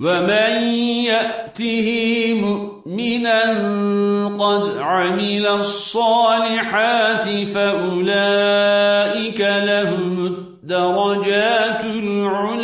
ومن يأته مؤمنا قد عمل الصالحات فأولئك لهم الدرجات العلا